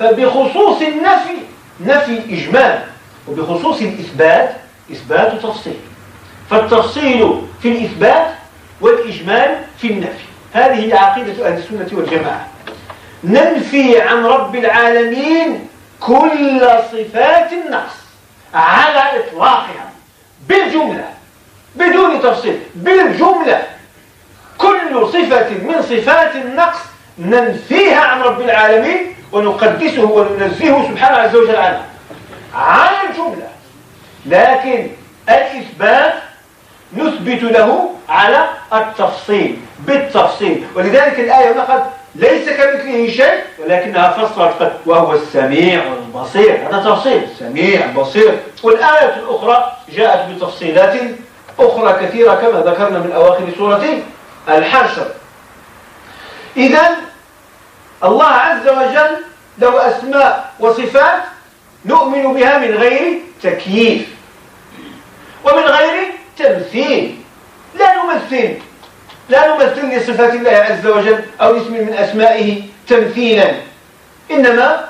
فبخصوص النفي نفي إجمال وبخصوص الإثبات إثبات تفصيل. فالتفصيل في الإثبات والإجمال في النفي. هذه عقيدة أهل السنة والجماعة. ننفي عن رب العالمين كل صفات النقص على إطلاقها بالجملة بدون تفصيل بالجملة. كل صفة من صفات النقص ننفيها عن رب العالمين ونقدسه وننزهه سبحانه عز وجل عنها على الجملة لكن الإثبات نثبت له على التفصيل بالتفصيل. ولذلك الآية نقد ليس كمثله شيء ولكنها فصلت وهو السميع البصير. هذا تفصيل. سميع بصير. والآية الأخرى جاءت بتفصيلات أخرى كثيرة كما ذكرنا من أواخر سورة الحشر. إذا الله عز وجل له أسماء وصفات نؤمن بها من غير تكييف ومن غير تمثيل. لا نمثل لا نمثل لصفات الله عز وجل أو اسم من أسمائه تمثيلا. إنما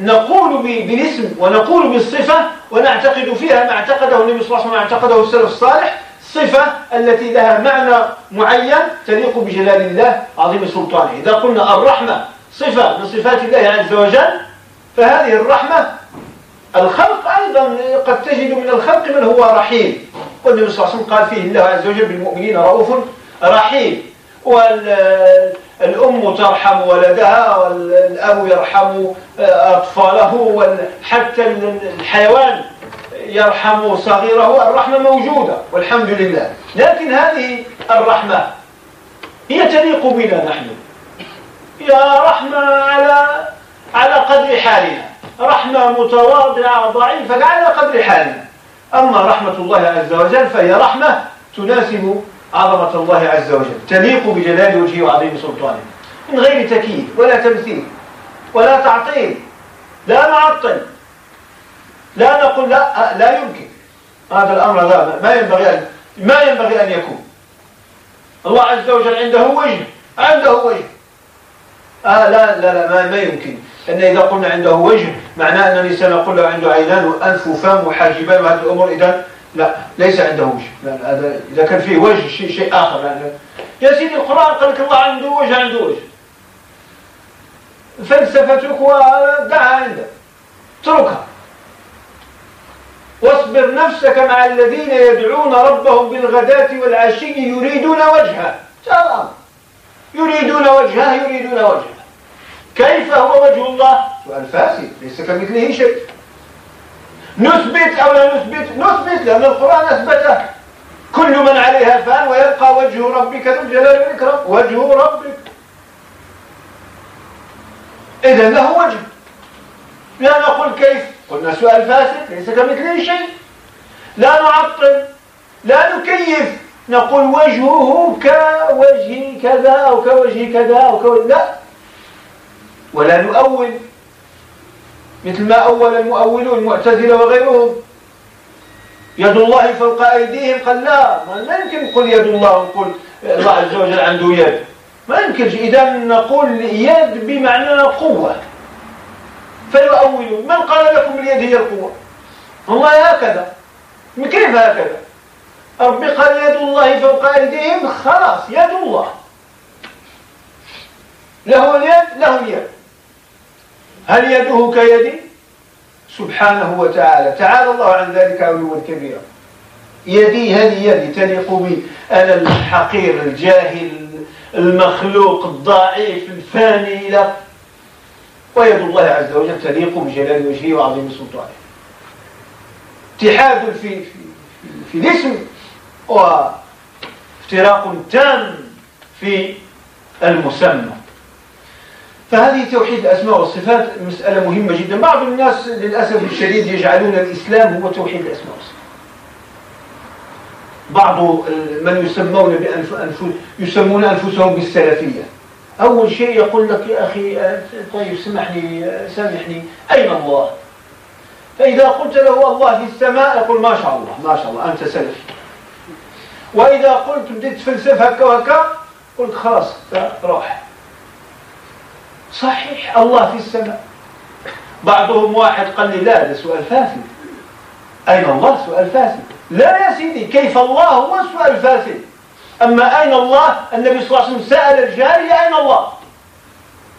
نقول بالاسم ونقول بالصفة ونعتقد فيها ما اعتقده النبي صلى الله عليه وسلم اعتقده السلف الصالح صفة التي لها معنى معين تليق بجلال الله عظيم سلطانه. إذا قلنا الرحمة صفة من صفات الله عز وجل فهذه الرحمة الخلق أيضا قد تجد من الخلق من هو رحيم. والنبي صلى الله عليه وسلم قال فيه الله عز وجل بالمؤمنين رؤوف رحيم. والأم ترحم ولدها والأب يرحم أطفاله حتى الحيوان يرحم صغيره الرحمة موجودة والحمد لله. لكن هذه الرحمة هي تليق بنا نحن. يا رحمة على على قدر حالنا. رحمة متواضعة ضعيفة على قدر حالنا. أما رحمة الله عز وجل فهي رحمة تناسب عظمة الله عز وجل. تليق بجلال وجهه وعظيم سلطانه. من غير تكييف ولا تمثيل ولا تعطيل. لا نعطل. لا نقول لا لا يمكن. هذا الأمر لا ما ينبغي أن ما ينبغي أن يكون. الله عز وجل عنده وجه. عنده وجه. آه لا لا لا ما, ما يمكن. أن إذا قلنا عنده وجه معناه أن الإنسان يقول له عنده عينان وأنف وفم وحاجبان وهذه الأمور إذا لا ليس عنده وجه. هذا إذا كان فيه وجه شيء, شيء آخر. يعني يا سيدي القرآن قال لك الله عنده وجه عنده وجه. فلسفتك ودعها عندك اتركها. واصبر نفسك مع الذين يدعون ربهم بالغداة والعشي يريدون وجهه. تمام. يريدون وجهه يريدون وجهه. كيف هو وجه الله؟ سؤال فاسد ليس كمثله شيء. نثبت أو لا نثبت؟ نثبت لأن القرآن أثبته. كل من عليها فان ويبقى وجه ربك ذو الجلال والإكرام. وجه ربك. إذا له وجه. لا نقول كيف. قلنا سؤال فاسد ليس كمثله شيء. لا نعطل لا نكيف. نقول وجهه كوجه كذا أو كوجه كذا أو كوجه لا. ولا نؤول. مثل ما أول المؤولون المعتزلة وغيرهم. يد الله فوق أيديهم قال لا ما يمكن نقول يد الله ونقول الله عز وجل عنده يد. ما يمكنش. إذا نقول يد بمعنى قوة. فيؤولون من قال لكم اليد هي القوة؟ الله هكذا. كيف هكذا؟ ربي قال يد الله فوق أيديهم خلاص يد الله. له اليد له اليد. هل يده كيدي سبحانه وتعالى. تعالى الله عن ذلك علوا كبيرا. يدي هذه يدي تليق بي. أنا الحقير الجاهل المخلوق الضعيف الفاني إلى ويد الله عز وجل تليق بجلال وجهه وعظيم سلطانه. اتحاد في, في, في الاسم. وافتراق تام في المسمى. فهذه توحيد الأسماء والصفات مسألة مهمة جدا. بعض الناس للأسف الشديد يجعلون الإسلام هو توحيد الأسماء والصفات. بعض من يسمون بأنف... يسمون أنفسهم بالسلفية. أول شيء يقول لك يا أخي طيب سمحني سامحني. أين الله؟ فإذا قلت له الله في السماء يقول ما شاء الله ما شاء الله أنت سلفي. وإذا قلت بديت تفلسف هكا وهكا قلت خلاص روح صحيح الله في السماء. بعضهم واحد قال لي لا هذا سؤال فاسد. أين الله؟ سؤال فاسد. لا يا سيدي كيف الله هو السؤال الفاسد؟ أما أين الله؟ النبي صلى الله عليه وسلم سأل الجارية أين الله؟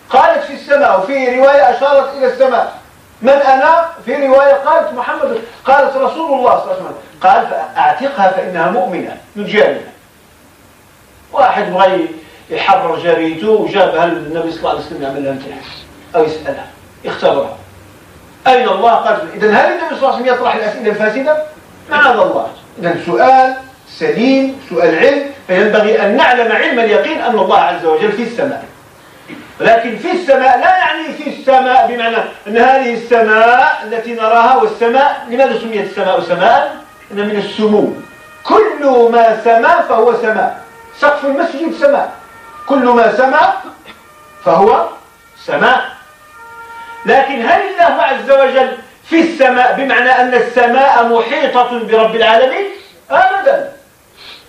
قالت في السماء وفي رواية أشارت إلى السماء. من أنا؟ في رواية قالت محمد قالت رسول الله صلى الله عليه وسلم قال فأعتقها فإنها مؤمنة من جارية واحد بغى يحرر جاريته وجابها للنبي صلى الله عليه وسلم يعمل لها امتحان أو يسألها يختبرها أين الله؟ قال إذا هل النبي صلى الله عليه وسلم يطرح الأسئلة الفاسدة؟ معاذ الله. إذا سؤال سليم سؤال علم فينبغي أن نعلم علم اليقين أن الله عز وجل في السماء. لكن في السماء لا يعني في السماء بمعنى أن هذه السماء التي نراها والسماء لماذا سميت السماء سماء؟ إن من السمو. كل ما سما فهو سماء سقف المسجد سماء كل ما سما فهو سماء لكن هل الله عز وجل في السماء بمعنى أن السماء محيطة برب العالمين؟ أبدا.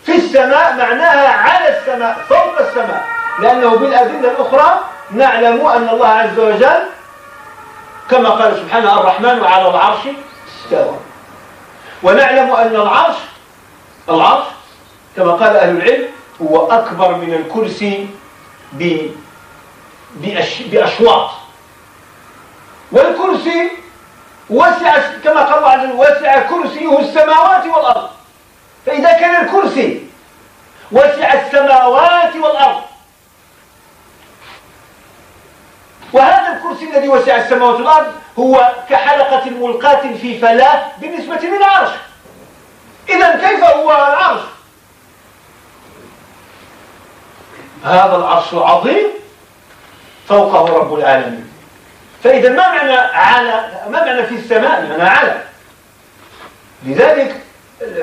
في السماء معناها على السماء فوق السماء لأنه بالأدلة الأخرى نعلم أن الله عز وجل كما قال سبحانه الرحمن وعلى العرش استوى. ونعلم أن العرش العرش كما قال أهل العلم هو أكبر من الكرسي بأشواط والكرسي وسع كما قال الله عز وجل وسع كرسيه السماوات والأرض. فإذا كان الكرسي وسع السماوات والأرض وهذا الكرسي الذي وسع السماوات والأرض هو كحلقة ملقاة في فلاة بالنسبة للعرش. إذا كيف هو العرش؟ هذا العرش العظيم فوقه رب العالمين. فإذا ما معنى على ما معنى في السماء؟ معنى على لذلك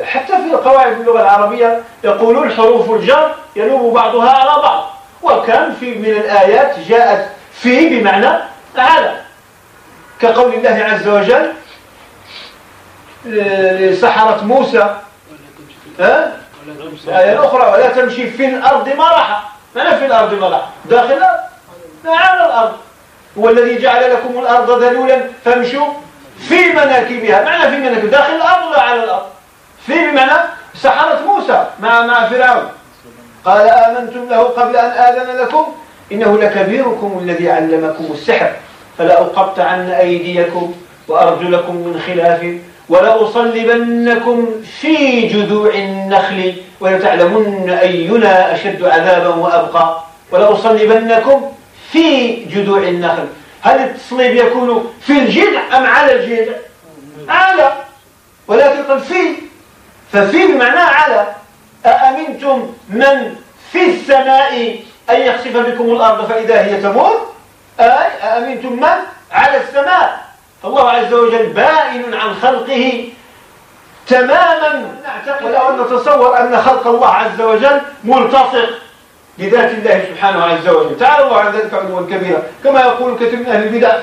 حتى في قواعد اللغة العربية يقولون حروف الجر ينوب بعضها على بعض. وكم في من الآيات جاءت في بمعنى على كقول الله عز وجل لسحرة موسى. ها؟ الآية الأخرى ولا تمشي في الأرض مرحا ما في الأرض مرحا داخل؟ على الأرض. هو الذي جعل لكم الأرض ذلولا فامشوا في مناكبها. معنى في مناكب؟ داخل الأرض لا على الأرض؟ في بمعنى سحرة موسى مع مع فرعون. قال آمنتم له قبل أن آذن لكم؟ إنه لكبيركم الذي علمكم السحر فلا أقطعن أيديكم وأرجلكم من خلاف ولأصلبنكم في جذوع النخل ولتعلمن أينا أشد عذابا وأبقى ولأصلبنكم في جذوع النخل. هل التصليب يكون في الجذع أم على الجذع؟ على ولكن قل في. ففي بمعنى على. أأمنتم من في السماء أن يخسف بكم الأرض فإذا هي تمور أي أأمنتم من؟ على السماء. فالله عز وجل بائن عن خلقه تماما. نعتقد أو نتصور أن خلق الله عز وجل ملتصق بذات الله سبحانه عز وجل. تعالى الله عن ذلك علوا كبيرا. كما يقول كثير من أهل البدع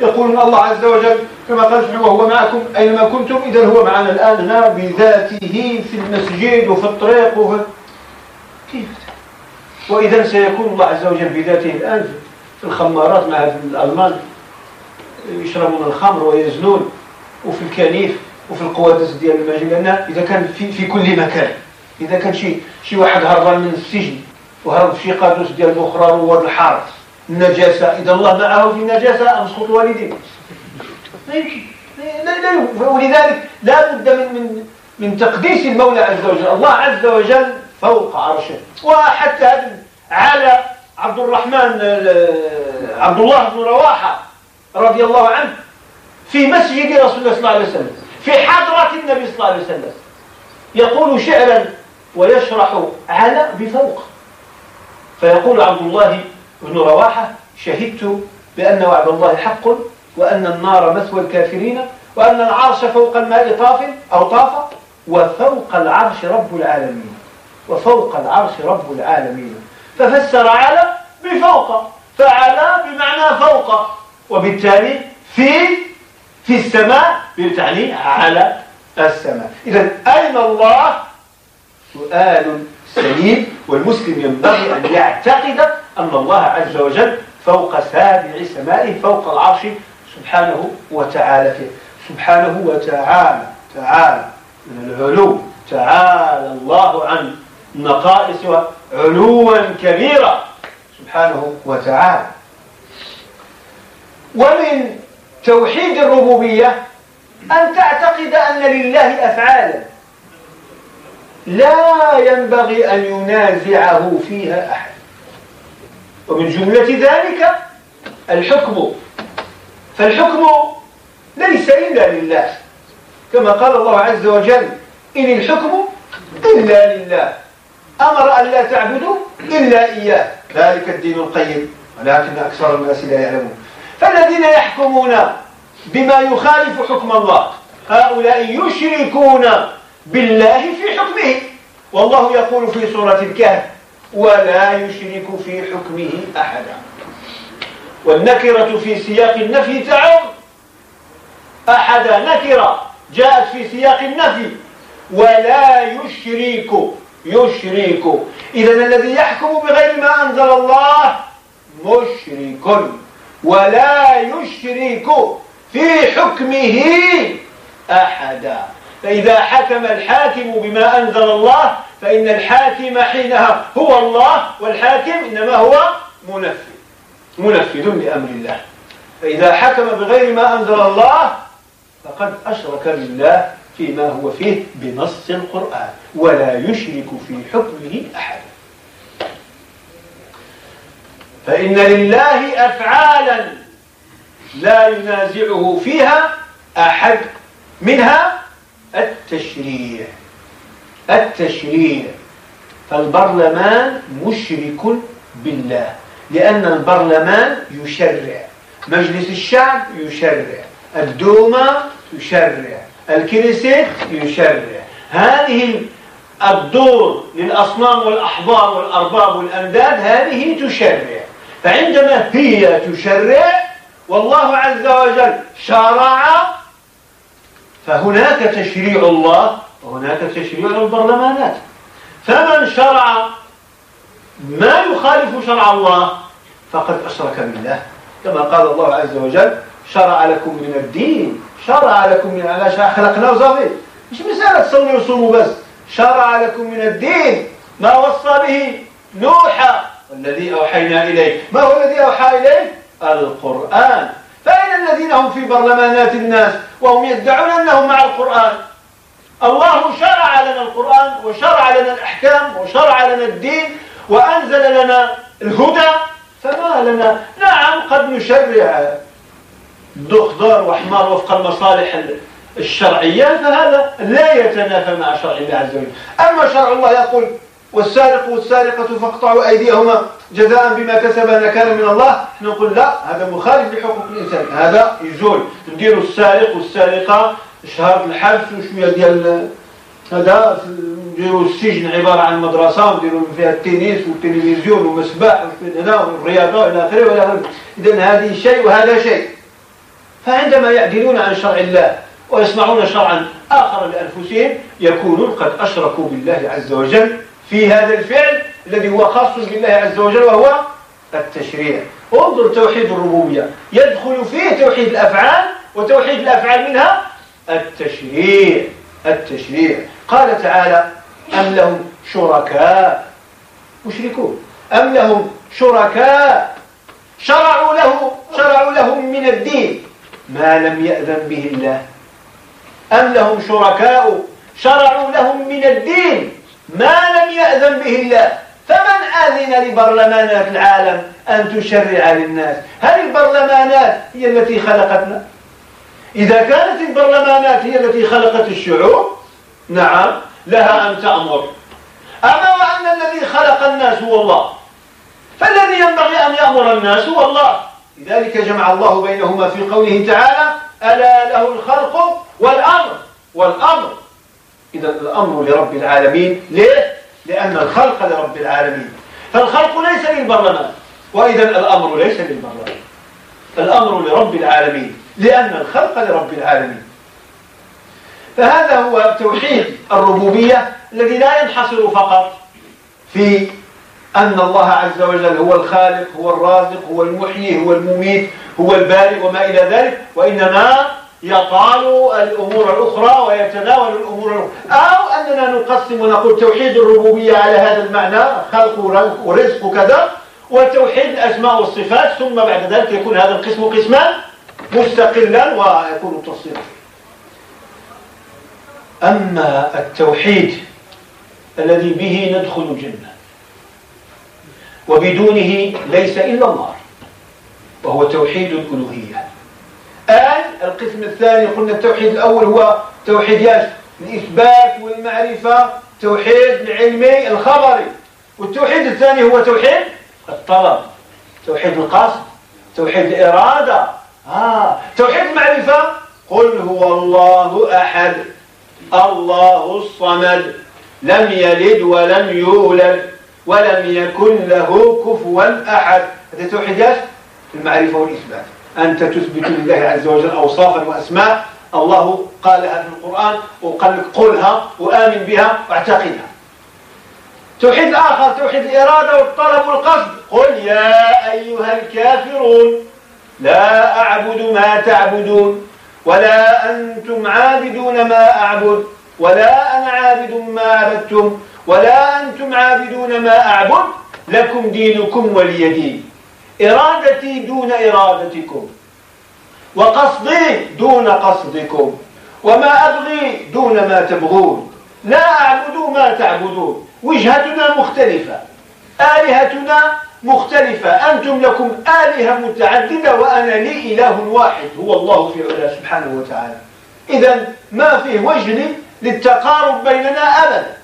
يقولون الله عز وجل كما قال سبحانه وهو معكم أينما كنتم؟ إذا هو معنا الآن. بذاته في المسجد وفي الطريق وفي كيف وإذا سيكون الله عز وجل بذاته الآن في الخمارات مع الألمان يشربون الخمر ويزنون وفي الكنيف وفي القوادس ديال المجيء لأن إذا كان في, في كل مكان إذا كان شي شي واحد هربان من السجن وهرب في قادوس ديال الأخرى رواد الحارة النجاسة إذا الله معه في النجاسة أسقط الوالدين. لا يمكن. ولذلك لا بد من من من تقديس المولى عز وجل. الله عز وجل فوق عرشه. وحتى على عبد الرحمن عبد الله بن رواحة رضي الله عنه في مسجد رسول الله صلى الله عليه وسلم في حضرة النبي صلى الله عليه وسلم يقول شعرا ويشرح على بفوق. فيقول عبد الله بن رواحة شهدت بأن وعد الله حق وأن النار مثوى الكافرين وأن العرش فوق الماء طاف أو طاف وفوق العرش رب العالمين. وفوق العرش رب العالمين. ففسر على بفوق فعلى بمعنى فوق وبالتالي في في السماء بالتعني على السماء. إذا أين الله؟ سؤال سليم والمسلم ينبغي أن يعتقد أن الله عز وجل فوق سابع سمائه فوق العرش سبحانه وتعالى فيه. سبحانه وتعالى تعالى من العلو تعالى الله عن نقائصها علوا كبيرا سبحانه وتعالى. ومن توحيد الربوبية أن تعتقد أن لله أفعالا. لا ينبغي أن ينازعه فيها أحد. ومن جملة ذلك الحكم. فالحكم ليس إلا لله. كما قال الله عز وجل إن الحكم إلا لله. أمر أن لا تعبدوا إلا إياه. ذلك الدين القيم. ولكن أكثر الناس لا يعلمون. فالذين يحكمون بما يخالف حكم الله هؤلاء يشركون بالله في حكمه. والله يقول في سورة الكهف ولا يشرك في حكمه أحدا. والنكرة في سياق النفي تعم أحد نكرة جاءت في سياق النفي ولا يشرك يشرك إذا الذي يحكم بغير ما أنزل الله مشرك. ولا يشرك في حكمه أحدا. فإذا حكم الحاكم بما أنزل الله فإن الحاكم حينها هو الله والحاكم إنما هو منفذ. منفذ لأمر الله. فإذا حكم بغير ما أنزل الله فقد أشرك بالله. فيما هو فيه بنص القرآن ولا يشرك في حكمه أحد. فإن لله أفعالا لا ينازعه فيها أحد منها التشريع. التشريع. فالبرلمان مشرك بالله لأن البرلمان يشرع مجلس الشعب يشرع الدوما يشرع. الكنيست يشرع. هذه الدور للأصنام والأحبار والأرباب والأنداد هذه تشرع. فعندما هي تشرع والله عز وجل شرع فهناك تشريع الله وهناك تشريع البرلمانات فمن شرع ما يخالف شرع الله فقد أشرك بالله. كما قال الله عز وجل شرع لكم من الدين شرع لكم من على خلقنا وصافي مش مسألة تصلي وصوموا بس. شرع لكم من الدين. ما وصى به نوح. والذي أوحينا إليه. ما هو الذي أوحى إليه؟ القرآن. فأين الذين هم في برلمانات الناس وهم يدعون أنهم مع القرآن. الله شرع لنا القرآن وشرع لنا الأحكام وشرع لنا الدين وأنزل لنا الهدى. فما لنا؟ نعم قد نشرع. خضار وحمار وفق المصالح الشرعية فهذا لا يتنافى مع شرع الله عز وجل. أما شرع الله يقول والسارق والسارقة فاقطعوا أيديهما جزاء بما كسب نكالا من الله نقول لا هذا مخالف لحقوق الإنسان هذا يزول. نديروا السارق والسارقة شهر الحبس وشوية ديال هذا نديروا السجن عبارة عن مدرسة ونديروا فيها التنس والتلفزيون ومسبح والرياضة إلى آخره إذا هذه شيء وهذا شيء. فعندما يعدلون عن شرع الله ويصنعون شرعا آخر لأنفسهم يكونون قد أشركوا بالله عز وجل في هذا الفعل الذي هو خاص بالله عز وجل وهو التشريع. انظر توحيد الربوبية. يدخل فيه توحيد الأفعال وتوحيد الأفعال منها التشريع. التشريع. قال تعالى أم لهم شركاء. مشركون. أم لهم شركاء. شرعوا له شرعوا لهم من الدين. ما لم يأذن به الله. أم لهم شركاء شرعوا لهم من الدين ما لم يأذن به الله. فمن آذن لبرلمانات العالم أن تشرع للناس؟ هل البرلمانات هي التي خلقتنا؟ إذا كانت البرلمانات هي التي خلقت الشعوب نعم لها أن تأمر. أما وأن الذي خلق الناس هو الله فالذي ينبغي أن يأمر الناس هو الله. لذلك جمع الله بينهما في قوله تعالى ألا له الخلق والأمر والأمر. إذا الأمر لرب العالمين. ليه؟ لأن الخلق لرب العالمين. فالخلق ليس للبرلمان وإذا الأمر ليس للبرلمان الأمر لرب العالمين لأن الخلق لرب العالمين. فهذا هو توحيد الربوبية الذي لا ينحصر فقط في أن الله عز وجل هو الخالق هو الرازق هو المحيي هو المميت هو البارئ وما إلى ذلك. وإنما يطال الأمور الأخرى ويتناول الأمور الأخرى. أو أننا نقسم ونقول توحيد الربوبية على هذا المعنى خلق ورزق وكذا وتوحيد الأسماء والصفات ثم بعد ذلك يكون هذا القسم قسما مستقلا ويكون تفصيلا. أما التوحيد الذي به ندخل الجنة وبدونه ليس إلا النار وهو توحيد الألوهية. الآن القسم الثاني قلنا التوحيد الأول هو توحيد الإثبات والمعرفة توحيد العلمي الخبري. والتوحيد الثاني هو توحيد الطلب توحيد القصد توحيد الإرادة. آه. توحيد المعرفة. قل هو الله أحد الله الصمد لم يلد ولم يولد. ولم يكن له كفوا أحد. هذا توحيد المعرفة والإثبات. أنت تثبت لله عز وجل أوصافا وأسماء. الله قالها في القرآن وقال لك قلها وآمن بها واعتقدها. توحيد الآخر توحيد الإرادة والطلب والقصد. قل يا أيها الكافرون لا أعبد ما تعبدون ولا أنتم عابدون ما أعبد ولا أنا عابد ما عبدتم. ولا أنتم عابدون ما أعبد لكم دينكم ولي دين. إرادتي دون إرادتكم. وقصدي دون قصدكم. وما أبغي دون ما تبغون. لا أعبد ما تعبدون. وجهتنا مختلفة. آلهتنا مختلفة. أنتم لكم آلهة متعددة وأنا لي إله واحد. هو الله في علاه سبحانه وتعالى. إذا ما فيه وجه للتقارب بيننا أبدا.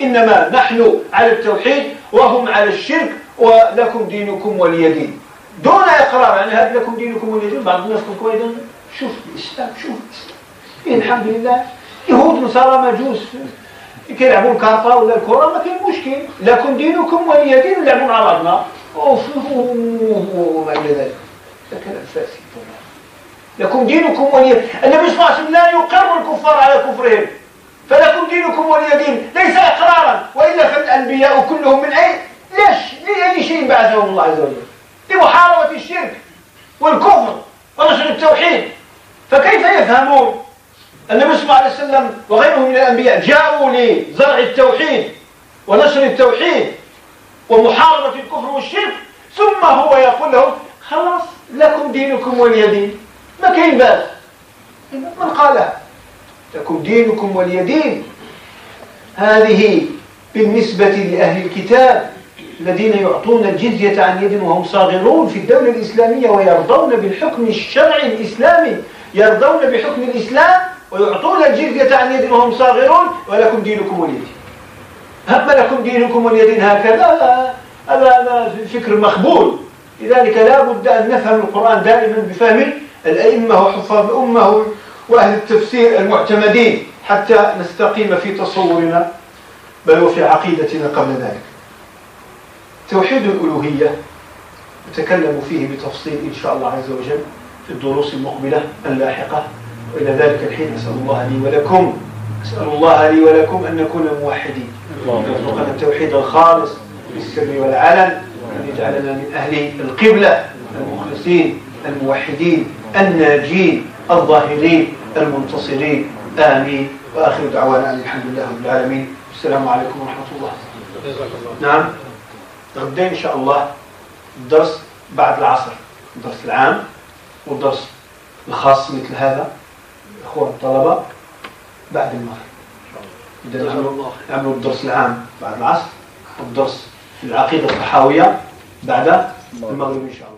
إنما نحن على التوحيد وهم على الشرك ولكم دينكم ولي دين. دون إقرار يعني هذا لكم دينكم ولي دين بعض الناس يقول أيضا شوف الإسلام شوف الإسلام. إيه الحمد لله. يهود نصارى مجوس كيلعبون كارطة ولا الكرة ما كاين مشكل. لكم دينكم ولي دين ولعبون على بعضنا وما إلى ذلك. هذا كلام فاسد. لكم دينكم ولي النبي صلى الله عليه وسلم لا يقر الكفار على كفرهم. فلكم دينكم ولي دين ليس إقرارا وإلا فالأنبياء كلهم من أي ليش؟ لأي شيء بعثهم الله عز وجل؟ لمحاربة الشرك والكفر ونشر التوحيد. فكيف يفهمون النبي صلى الله عليه وسلم وغيره من الأنبياء جاءوا لزرع التوحيد ونشر التوحيد ومحاربة الكفر والشرك؟ ثم هو يقول لهم خلاص لكم دينكم ولي دين. ما كاين بأس. من قالها لكم دينكم ولي دين. هذه بالنسبة لأهل الكتاب الذين يعطون الجزية عن يد وهم صاغرون في الدولة الإسلامية ويرضون بالحكم الشرعي الإسلامي يرضون بحكم الإسلام ويعطون الجزية عن يد وهم صاغرون ولكم دينكم ولي دين. هم لكم دينكم ولي دين. هكذا هذا فكر مقبول. لذلك لا بد أن نفهم القرآن دائما بفهم الأئمة وحفاظ الأمة وأهل التفسير المعتمدين حتى نستقيم في تصورنا بل وفي عقيدتنا قبل ذلك. توحيد الألوهية نتكلم فيه بتفصيل إن شاء الله عز وجل في الدروس المقبلة اللاحقة. وإلى ذلك الحين أسأل الله لي ولكم أسأل الله لي ولكم أن نكون موحدين. يرزقنا التوحيد الخالص في السر والعلن أن يجعلنا من أهل القبلة المخلصين الموحدين الناجين الظاهرين. المنتصرين. آمين. وآخر دعوانا أن الحمد لله رب العالمين. السلام عليكم ورحمة الله. نعم. غدا إن شاء الله. الدرس بعد العصر. الدرس العام والدرس الخاص مثل هذا. إخوة الطلبة بعد المغرب. نعملوا الدرس العام بعد العصر والدرس في العقيدة الصحاوية بعد المغرب إن شاء الله.